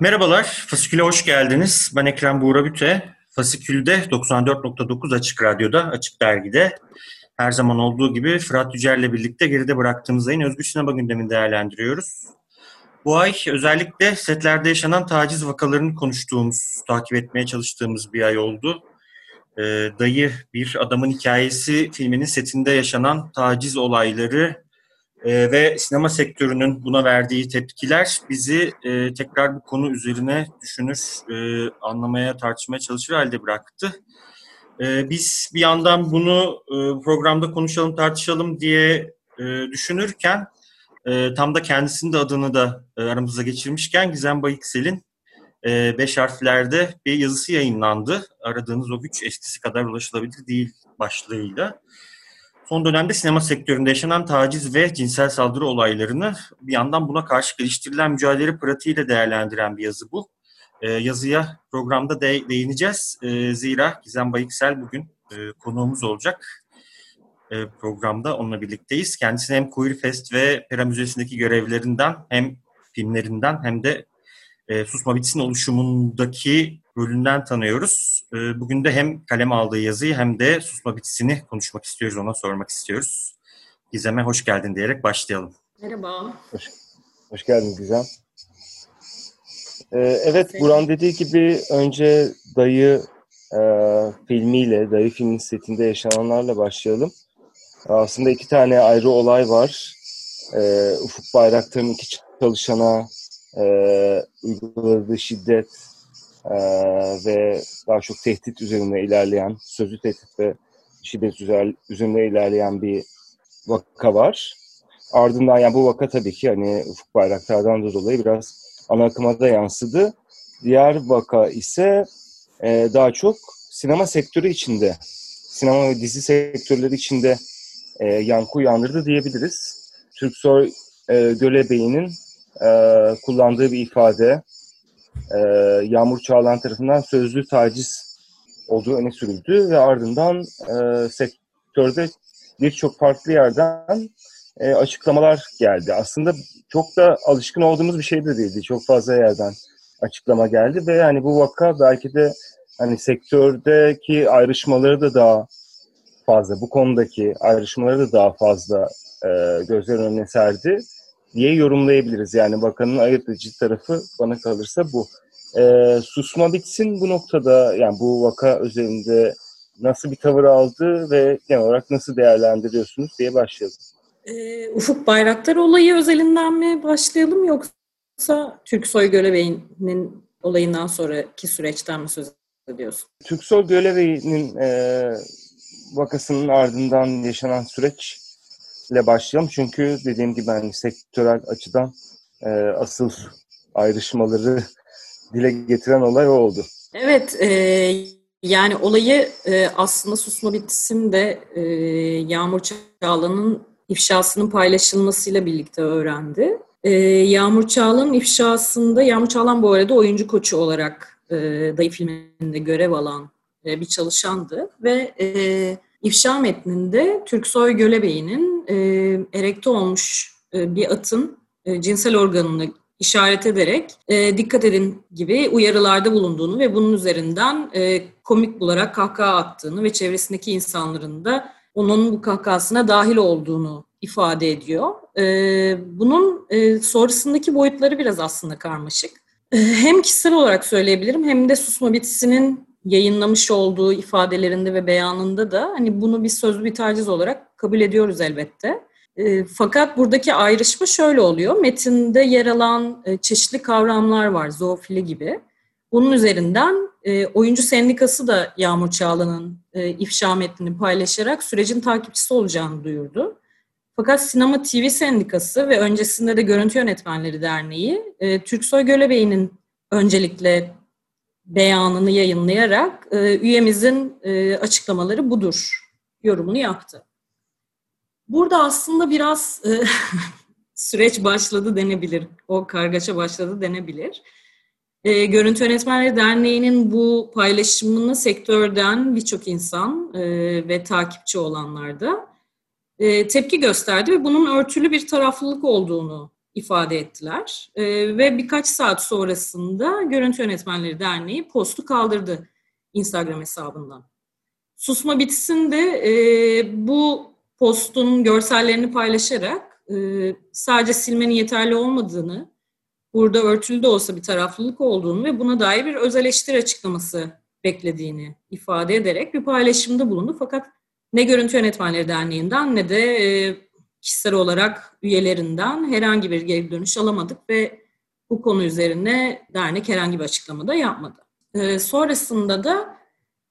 Merhabalar, Fasikül'e hoş geldiniz. Ben Ekrem Buğra Büte. Fasikül'de 94.9 Açık Radyo'da, Açık Dergi'de her zaman olduğu gibi Fırat Yücel'le birlikte geride bıraktığımız ayın özgür sinema gündemini değerlendiriyoruz. Bu ay özellikle setlerde yaşanan taciz vakalarını konuştuğumuz, takip etmeye çalıştığımız bir ay oldu. Ee, Dayı Bir Adamın Hikayesi filminin setinde yaşanan taciz olayları e, ve sinema sektörünün buna verdiği tepkiler bizi e, tekrar bu konu üzerine düşünür, e, anlamaya, tartışmaya çalışır halde bıraktı. E, biz bir yandan bunu e, programda konuşalım, tartışalım diye e, düşünürken e, tam da kendisinin de adını da e, aramıza geçirmişken Gizem Bayıksel'in e, beş harflerde bir yazısı yayınlandı. Aradığınız o güç eskisi kadar ulaşılabilir değil başlığıyla. Son dönemde sinema sektöründe yaşanan taciz ve cinsel saldırı olaylarını bir yandan buna karşı geliştirilen mücadele pratiğiyle değerlendiren bir yazı bu. E, yazıya programda de, değineceğiz. E, zira Gizem Bayıksel bugün e, konuğumuz olacak. E, programda onunla birlikteyiz. Kendisini hem Queer Fest ve Pera Müzesi'ndeki görevlerinden hem filmlerinden hem de e, Susma Bitsin oluşumundaki rolünden tanıyoruz. E, bugün de hem kalem aldığı yazıyı hem de Susma Bitsin'i konuşmak istiyoruz, ona sormak istiyoruz. Gizem'e hoş geldin diyerek başlayalım. Merhaba. Hoş, hoş geldin Gizem. Ee, evet, Buran dediği gibi önce Dayı e, filmiyle, Dayı filmin setinde yaşananlarla başlayalım. Aslında iki tane ayrı olay var. Ee, Ufuk Bayraktar'ın iki çalışana e, uyguladığı şiddet e, ve daha çok tehdit üzerine ilerleyen, sözlü tehdit ve şiddet üzerine ilerleyen bir vaka var. Ardından yani bu vaka tabii ki hani Ufuk Bayraktar'dan da dolayı biraz ana akıma da yansıdı. Diğer vaka ise e, daha çok sinema sektörü içinde, sinema ve dizi sektörleri içinde e, yankı uyandırdı diyebiliriz. Türksoy e, Gölebey'in e, kullandığı bir ifade e, Yağmur Çağlan tarafından sözlü taciz olduğu öne sürüldü ve ardından e, sektörde birçok farklı yerden e, açıklamalar geldi. Aslında çok da alışkın olduğumuz bir şey de değildi. Çok fazla yerden açıklama geldi ve yani bu vaka belki de hani sektördeki ayrışmaları da daha fazla, bu konudaki ayrışmaları da daha fazla e, gözler önüne serdi diye yorumlayabiliriz. Yani bakanın ayırt edici tarafı bana kalırsa bu. E, susma bitsin bu noktada yani bu vaka üzerinde nasıl bir tavır aldı ve genel olarak nasıl değerlendiriyorsunuz diye başlayalım. E, Ufuk Bayraktar olayı özelinden mi başlayalım yoksa Türksoy Gölebey'in olayından sonraki süreçten mi söz ediyorsun? Türksoy Gölebey'in e, vakasının ardından yaşanan süreç ile başlayalım. Çünkü dediğim gibi hani sektörel açıdan e, asıl ayrışmaları dile getiren olay o oldu. Evet, e, yani olayı e, aslında Susma Bitsin de e, Yağmur Çağla'nın ifşasının paylaşılmasıyla birlikte öğrendi. E, Yağmur Çağla'nın ifşasında, Yağmur Çağlan bu arada oyuncu koçu olarak e, Dayı filminde görev alan e, bir çalışandı ve e, ifşa metninde Türksoy Gölebey'in e, erekte olmuş e, bir atın e, cinsel organını işaret ederek e, dikkat edin gibi uyarılarda bulunduğunu ve bunun üzerinden e, komik bularak kahkaha attığını ve çevresindeki insanların da onun bu kahkahasına dahil olduğunu ifade ediyor. E, bunun e, sonrasındaki boyutları biraz aslında karmaşık. E, hem kişisel olarak söyleyebilirim hem de Susma Bitisi'nin yayınlamış olduğu ifadelerinde ve beyanında da hani bunu bir sözlü bir taciz olarak kabul ediyoruz elbette. E, fakat buradaki ayrışma şöyle oluyor. Metinde yer alan e, çeşitli kavramlar var, zoofili gibi. Bunun üzerinden e, oyuncu sendikası da Yağmur Çağla'nın e, ifşa metnini paylaşarak sürecin takipçisi olacağını duyurdu. Fakat Sinema TV Sendikası ve öncesinde de Görüntü Yönetmenleri Derneği e, Türksoy Gölebey'in öncelikle beyanını yayınlayarak e, üyemizin e, açıklamaları budur yorumunu yaptı. Burada aslında biraz e, süreç başladı denebilir. O kargaşa başladı denebilir. E, Görüntü Yönetmenleri Derneği'nin bu paylaşımını sektörden birçok insan e, ve takipçi olanlar da e, tepki gösterdi ve bunun örtülü bir taraflılık olduğunu ifade ettiler. E, ve birkaç saat sonrasında Görüntü Yönetmenleri Derneği postu kaldırdı Instagram hesabından. Susma Bitsin de e, bu postun görsellerini paylaşarak e, sadece silmenin yeterli olmadığını, burada örtülü de olsa bir taraflılık olduğunu ve buna dair bir öz eleştiri açıklaması beklediğini ifade ederek bir paylaşımda bulundu. Fakat ne Görüntü Yönetmenleri Derneği'nden ne de e, kişisel olarak üyelerinden herhangi bir geri dönüş alamadık ve bu konu üzerine dernek herhangi bir açıklama da yapmadı. E, sonrasında da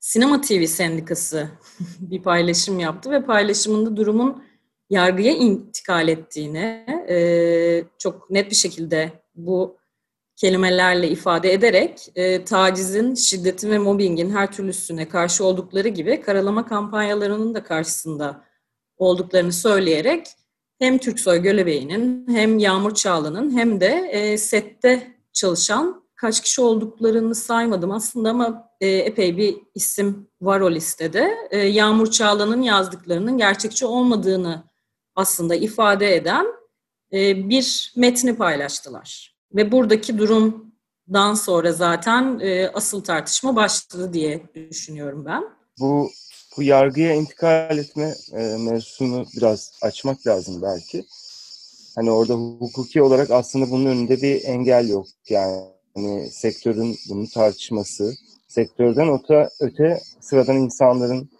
Sinema TV Sendikası bir paylaşım yaptı ve paylaşımında durumun yargıya intikal ettiğini e, çok net bir şekilde bu kelimelerle ifade ederek e, tacizin, şiddetin ve mobbingin her türlüsüne karşı oldukları gibi karalama kampanyalarının da karşısında olduklarını söyleyerek hem Türksoy Gölebey'in hem Yağmur Çağlı'nın hem de e, sette çalışan kaç kişi olduklarını saymadım aslında ama e, epey bir isim var o listede. E, Yağmur Çağla'nın yazdıklarının gerçekçi olmadığını aslında ifade eden e, bir metni paylaştılar. Ve buradaki durumdan sonra zaten e, asıl tartışma başladı diye düşünüyorum ben. Bu bu yargıya intikal etme e, mevzusunu biraz açmak lazım belki. Hani orada hukuki olarak aslında bunun önünde bir engel yok. Yani hani sektörün bunu tartışması, sektörden öte, öte sıradan insanların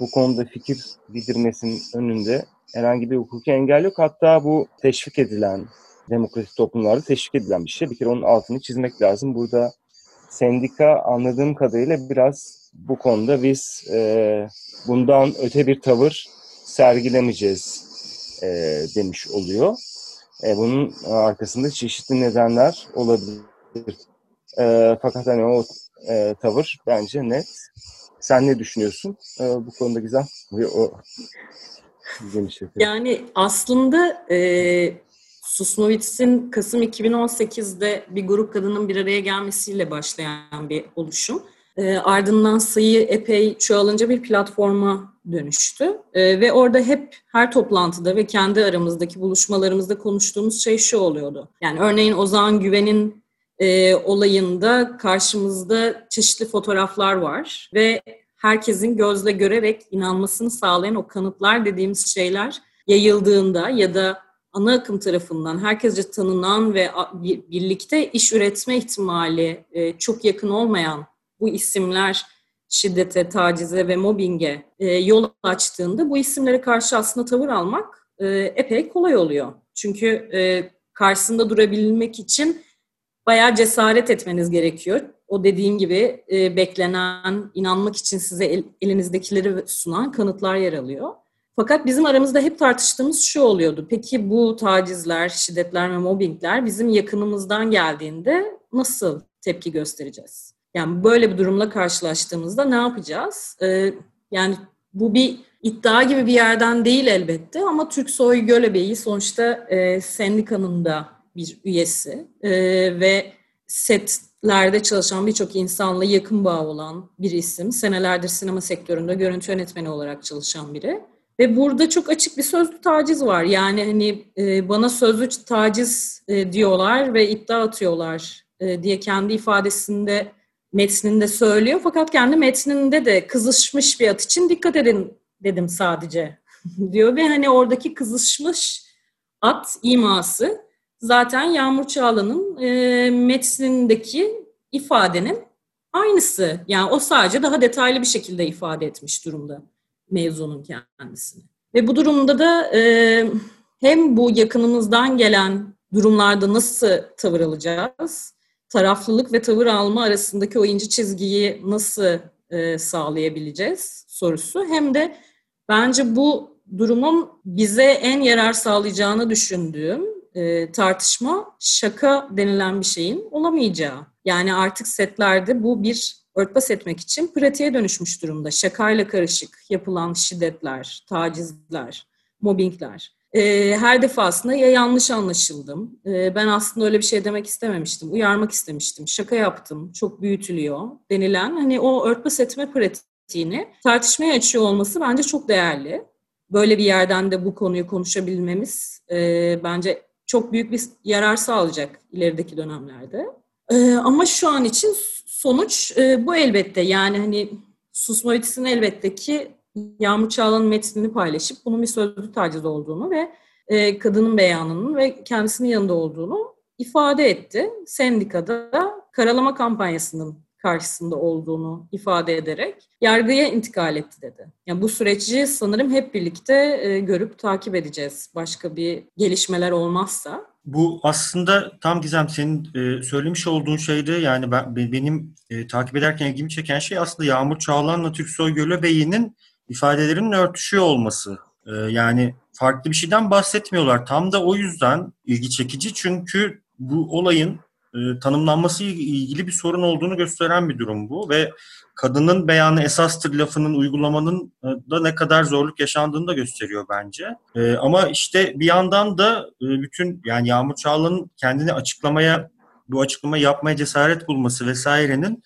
bu konuda fikir bildirmesinin önünde herhangi bir hukuki engel yok. Hatta bu teşvik edilen, demokratik toplumlarda teşvik edilen bir şey. Bir kere onun altını çizmek lazım. Burada sendika anladığım kadarıyla biraz bu konuda biz e, bundan öte bir tavır sergilemeyeceğiz e, demiş oluyor. E, bunun arkasında çeşitli nedenler olabilir. E, fakat hani o e, tavır bence net. Sen ne düşünüyorsun e, bu konuda güzel? O, yani aslında e, Susnowitz'in Kasım 2018'de bir grup kadının bir araya gelmesiyle başlayan bir oluşum. E, ardından sayı epey çoğalınca bir platforma dönüştü. E, ve orada hep her toplantıda ve kendi aramızdaki buluşmalarımızda konuştuğumuz şey şu oluyordu. Yani örneğin Ozan Güven'in e, olayında karşımızda çeşitli fotoğraflar var ve herkesin gözle görerek inanmasını sağlayan o kanıtlar dediğimiz şeyler yayıldığında ya da ana akım tarafından herkesce tanınan ve birlikte iş üretme ihtimali e, çok yakın olmayan bu isimler şiddete, tacize ve mobbinge e, yol açtığında bu isimlere karşı aslında tavır almak e, epey kolay oluyor. Çünkü e, karşısında durabilmek için bayağı cesaret etmeniz gerekiyor. O dediğim gibi e, beklenen, inanmak için size el, elinizdekileri sunan kanıtlar yer alıyor. Fakat bizim aramızda hep tartıştığımız şu oluyordu. Peki bu tacizler, şiddetler ve mobbingler bizim yakınımızdan geldiğinde nasıl tepki göstereceğiz? Yani böyle bir durumla karşılaştığımızda ne yapacağız? Ee, yani bu bir iddia gibi bir yerden değil elbette ama Türk Soy Gölebeği sonuçta e, sendikanın da bir üyesi e, ve setlerde çalışan birçok insanla yakın bağ olan bir isim. Senelerdir sinema sektöründe görüntü yönetmeni olarak çalışan biri. Ve burada çok açık bir sözlü taciz var. Yani hani e, bana sözlü taciz e, diyorlar ve iddia atıyorlar diye kendi ifadesinde metninde söylüyor. Fakat kendi metninde de kızışmış bir at için dikkat edin dedim sadece diyor. Ve hani oradaki kızışmış at iması zaten Yağmur Çağla'nın e, metnindeki ifadenin aynısı. Yani o sadece daha detaylı bir şekilde ifade etmiş durumda mevzunun kendisini. Ve bu durumda da e, hem bu yakınımızdan gelen durumlarda nasıl tavır alacağız taraflılık ve tavır alma arasındaki o ince çizgiyi nasıl e, sağlayabileceğiz sorusu. Hem de bence bu durumun bize en yarar sağlayacağını düşündüğüm e, tartışma şaka denilen bir şeyin olamayacağı. Yani artık setlerde bu bir örtbas etmek için pratiğe dönüşmüş durumda. Şakayla karışık yapılan şiddetler, tacizler, mobbingler. E, her defasında ya yanlış anlaşıldım, e, ben aslında öyle bir şey demek istememiştim, uyarmak istemiştim, şaka yaptım, çok büyütülüyor denilen hani o örtbas etme pratiğini tartışmaya açıyor olması bence çok değerli. Böyle bir yerden de bu konuyu konuşabilmemiz e, bence çok büyük bir yarar sağlayacak ilerideki dönemlerde. E, ama şu an için sonuç e, bu elbette. Yani hani susma bitisinin elbette ki Yağmur Çağla'nın metnini paylaşıp bunun bir sözlü taciz olduğunu ve e, kadının beyanının ve kendisinin yanında olduğunu ifade etti. Sendikada karalama kampanyasının karşısında olduğunu ifade ederek yargıya intikal etti dedi. Yani bu süreci sanırım hep birlikte e, görüp takip edeceğiz. Başka bir gelişmeler olmazsa. Bu aslında tam Gizem senin e, söylemiş olduğun şeyde yani ben, benim e, takip ederken ilgimi çeken şey aslında Yağmur Çağlan'la Türksoy Gölöbey'i'nin ifadelerinin örtüşüyor olması. E, yani farklı bir şeyden bahsetmiyorlar. Tam da o yüzden ilgi çekici çünkü bu olayın e, tanımlanması ilgili bir sorun olduğunu gösteren bir durum bu ve kadının beyanı esastır lafının uygulamanın e, da ne kadar zorluk yaşandığını da gösteriyor bence. E, ama işte bir yandan da e, bütün yani Yağmur Çağla'nın kendini açıklamaya bu açıklamayı yapmaya cesaret bulması vesairenin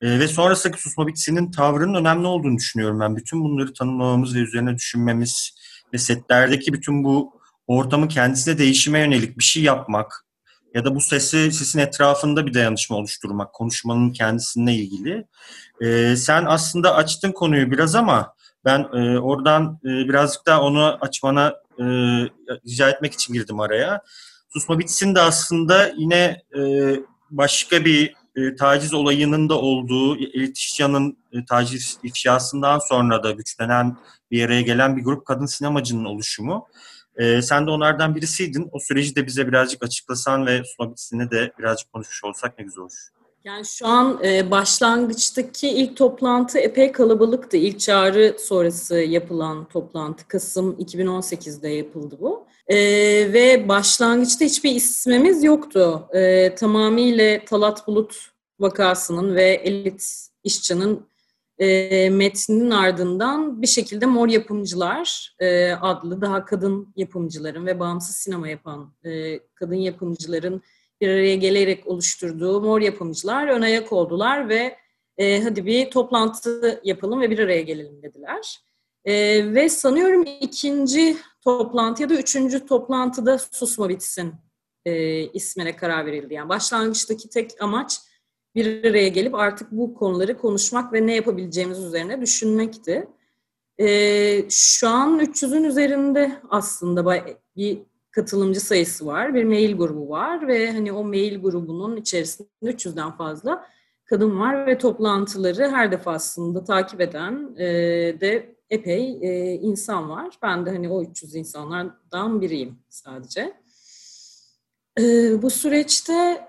e, ve sonrasındaki susma bitisinin tavrının önemli olduğunu düşünüyorum ben. Bütün bunları tanımlamamız ve üzerine düşünmemiz ve setlerdeki bütün bu ortamın kendisine değişime yönelik bir şey yapmak, ya da bu sesi sesin etrafında bir dayanışma oluşturmak, konuşmanın kendisine ilgili. E, sen aslında açtın konuyu biraz ama ben e, oradan e, birazcık daha onu açmana e, rica etmek için girdim araya. Susma bitsin de aslında yine e, başka bir e, taciz olayının da olduğu, Elit İşcan'ın e, taciz ifşasından sonra da güçlenen bir araya gelen bir grup kadın sinemacının oluşumu. E, sen de onlardan birisiydin. O süreci de bize birazcık açıklasan ve sunabilirsine de birazcık konuşmuş olsak ne güzel olur. Yani şu an e, başlangıçtaki ilk toplantı epey kalabalıktı. İlk çağrı sonrası yapılan toplantı Kasım 2018'de yapıldı bu. E, ve başlangıçta hiçbir ismimiz yoktu. E, tamamıyla Talat Bulut vakasının ve elit işçinin e, metninin ardından bir şekilde Mor Yapımcılar e, adlı daha kadın yapımcıların ve bağımsız sinema yapan e, kadın yapımcıların bir araya gelerek oluşturduğu Mor Yapımcılar ön ayak oldular ve e, hadi bir toplantı yapalım ve bir araya gelelim dediler. E, ve sanıyorum ikinci toplantı ya da üçüncü toplantıda susma bitsin e, ismine karar verildi. Yani başlangıçtaki tek amaç bir araya gelip artık bu konuları konuşmak ve ne yapabileceğimiz üzerine düşünmekti. Ee, şu an 300'ün üzerinde aslında bir katılımcı sayısı var, bir mail grubu var ve hani o mail grubunun içerisinde 300'den fazla kadın var ve toplantıları her defasında takip eden e, de epey e, insan var. Ben de hani o 300 insanlardan biriyim sadece. E, bu süreçte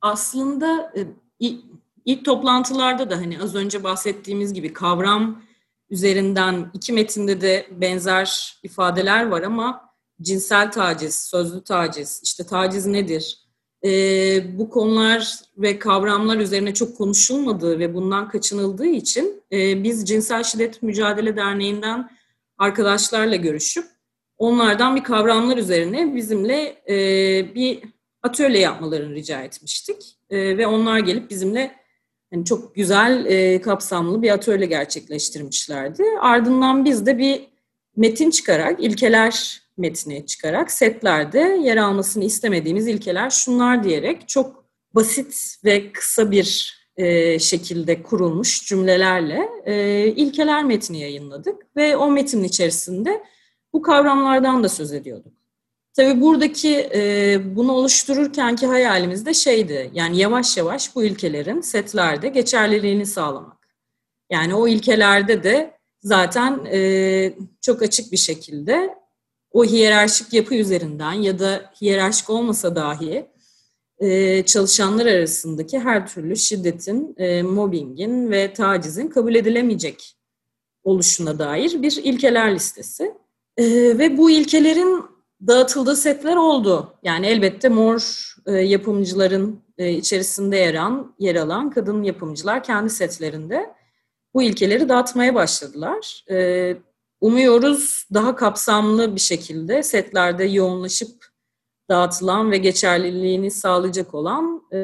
aslında e, İlk toplantılarda da hani az önce bahsettiğimiz gibi kavram üzerinden iki metinde de benzer ifadeler var ama cinsel taciz, sözlü taciz, işte taciz nedir? Ee, bu konular ve kavramlar üzerine çok konuşulmadığı ve bundan kaçınıldığı için e, biz Cinsel Şiddet Mücadele Derneği'nden arkadaşlarla görüşüp onlardan bir kavramlar üzerine bizimle e, bir atölye yapmalarını rica etmiştik. E, ve onlar gelip bizimle yani çok güzel, e, kapsamlı bir atölye gerçekleştirmişlerdi. Ardından biz de bir metin çıkarak, ilkeler metni çıkarak setlerde yer almasını istemediğimiz ilkeler şunlar diyerek çok basit ve kısa bir e, şekilde kurulmuş cümlelerle e, ilkeler metni yayınladık ve o metnin içerisinde bu kavramlardan da söz ediyorduk. Tabii buradaki e, bunu oluştururkenki hayalimiz de şeydi. Yani yavaş yavaş bu ilkelerin setlerde geçerliliğini sağlamak. Yani o ilkelerde de zaten e, çok açık bir şekilde o hiyerarşik yapı üzerinden ya da hiyerarşik olmasa dahi e, çalışanlar arasındaki her türlü şiddetin, e, mobbingin ve tacizin kabul edilemeyecek oluşuna dair bir ilkeler listesi. E, ve bu ilkelerin dağıtıldığı setler oldu. Yani elbette mor e, yapımcıların e, içerisinde yer alan, yer alan kadın yapımcılar kendi setlerinde bu ilkeleri dağıtmaya başladılar. E, umuyoruz daha kapsamlı bir şekilde setlerde yoğunlaşıp dağıtılan ve geçerliliğini sağlayacak olan e,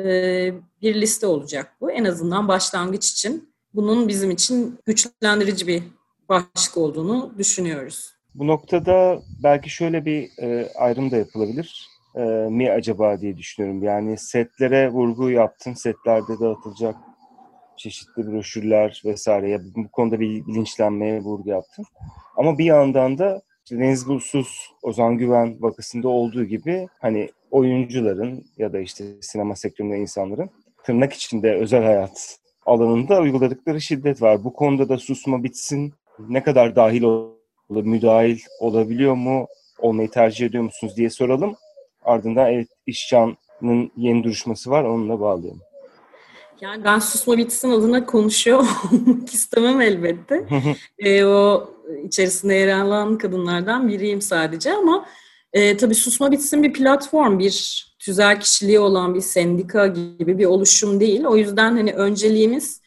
bir liste olacak bu. En azından başlangıç için bunun bizim için güçlendirici bir başlık olduğunu düşünüyoruz. Bu noktada belki şöyle bir e, ayrım da yapılabilir e, mi acaba diye düşünüyorum. Yani setlere vurgu yaptın, setlerde dağıtılacak çeşitli broşürler vesaire bu konuda bir bilinçlenmeye vurgu yaptın. Ama bir yandan da işte Deniz Bulsuz, Ozan Güven vakasında olduğu gibi hani oyuncuların ya da işte sinema sektöründe insanların tırnak içinde özel hayat alanında uyguladıkları şiddet var. Bu konuda da susma bitsin ne kadar dahil ol, müdahil olabiliyor mu, olmayı tercih ediyor musunuz diye soralım. Ardından evet İşcan'ın yeni duruşması var onunla bağlayalım. Yani ben susma bitsin adına konuşuyor olmak istemem elbette. e, o içerisinde yer alan kadınlardan biriyim sadece ama e, tabii susma bitsin bir platform, bir tüzel kişiliği olan bir sendika gibi bir oluşum değil. O yüzden hani önceliğimiz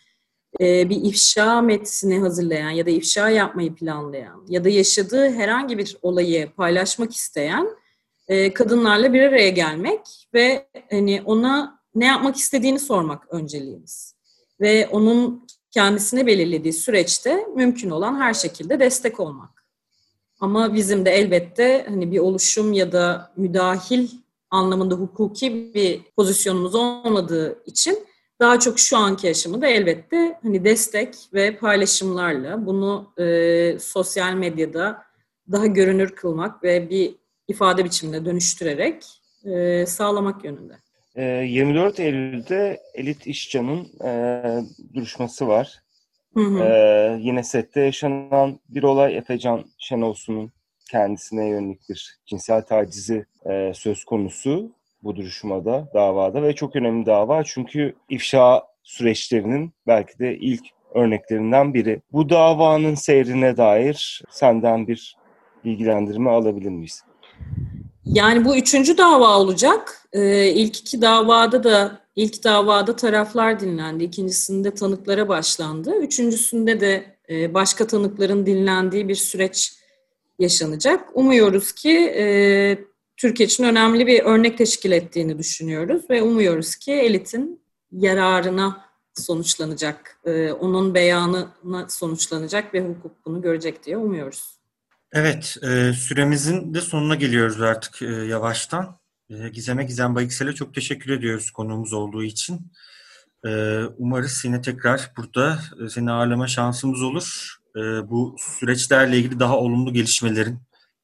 e, bir ifşa metni hazırlayan ya da ifşa yapmayı planlayan ya da yaşadığı herhangi bir olayı paylaşmak isteyen e, kadınlarla bir araya gelmek ve hani ona ne yapmak istediğini sormak önceliğimiz. Ve onun kendisine belirlediği süreçte mümkün olan her şekilde destek olmak. Ama bizim de elbette hani bir oluşum ya da müdahil anlamında hukuki bir pozisyonumuz olmadığı için daha çok şu anki yaşamı da elbette hani destek ve paylaşımlarla bunu e, sosyal medyada daha görünür kılmak ve bir ifade biçimine dönüştürerek e, sağlamak yönünde. 24 ee, Eylül'de Elit İşcan'ın e, duruşması var. Hı hı. E, yine sette yaşanan bir olay Efecan Şenolsun'un kendisine yönelik bir cinsel tacizi e, söz konusu bu duruşmada, davada ve çok önemli dava çünkü ifşa süreçlerinin belki de ilk örneklerinden biri. Bu davanın seyrine dair senden bir bilgilendirme alabilir miyiz? Yani bu üçüncü dava olacak. Ee, ilk iki davada da ilk davada taraflar dinlendi. İkincisinde tanıklara başlandı. Üçüncüsünde de e, başka tanıkların dinlendiği bir süreç yaşanacak. Umuyoruz ki e, Türkiye için önemli bir örnek teşkil ettiğini düşünüyoruz ve umuyoruz ki elitin yararına sonuçlanacak, e, onun beyanına sonuçlanacak ve hukuk bunu görecek diye umuyoruz. Evet, e, süremizin de sonuna geliyoruz artık e, yavaştan. E, Gizem'e Gizem Bayıksel'e çok teşekkür ediyoruz konuğumuz olduğu için. E, umarız yine tekrar burada e, seni ağırlama şansımız olur. E, bu süreçlerle ilgili daha olumlu gelişmelerin,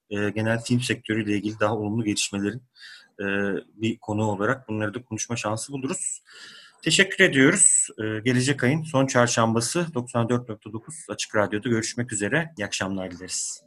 e, genel film sektörüyle ilgili daha olumlu gelişmelerin e, bir konu olarak bunları da konuşma şansı buluruz. Teşekkür ediyoruz. Ee, gelecek ayın son çarşambası 94.9 Açık Radyo'da görüşmek üzere. İyi akşamlar dileriz.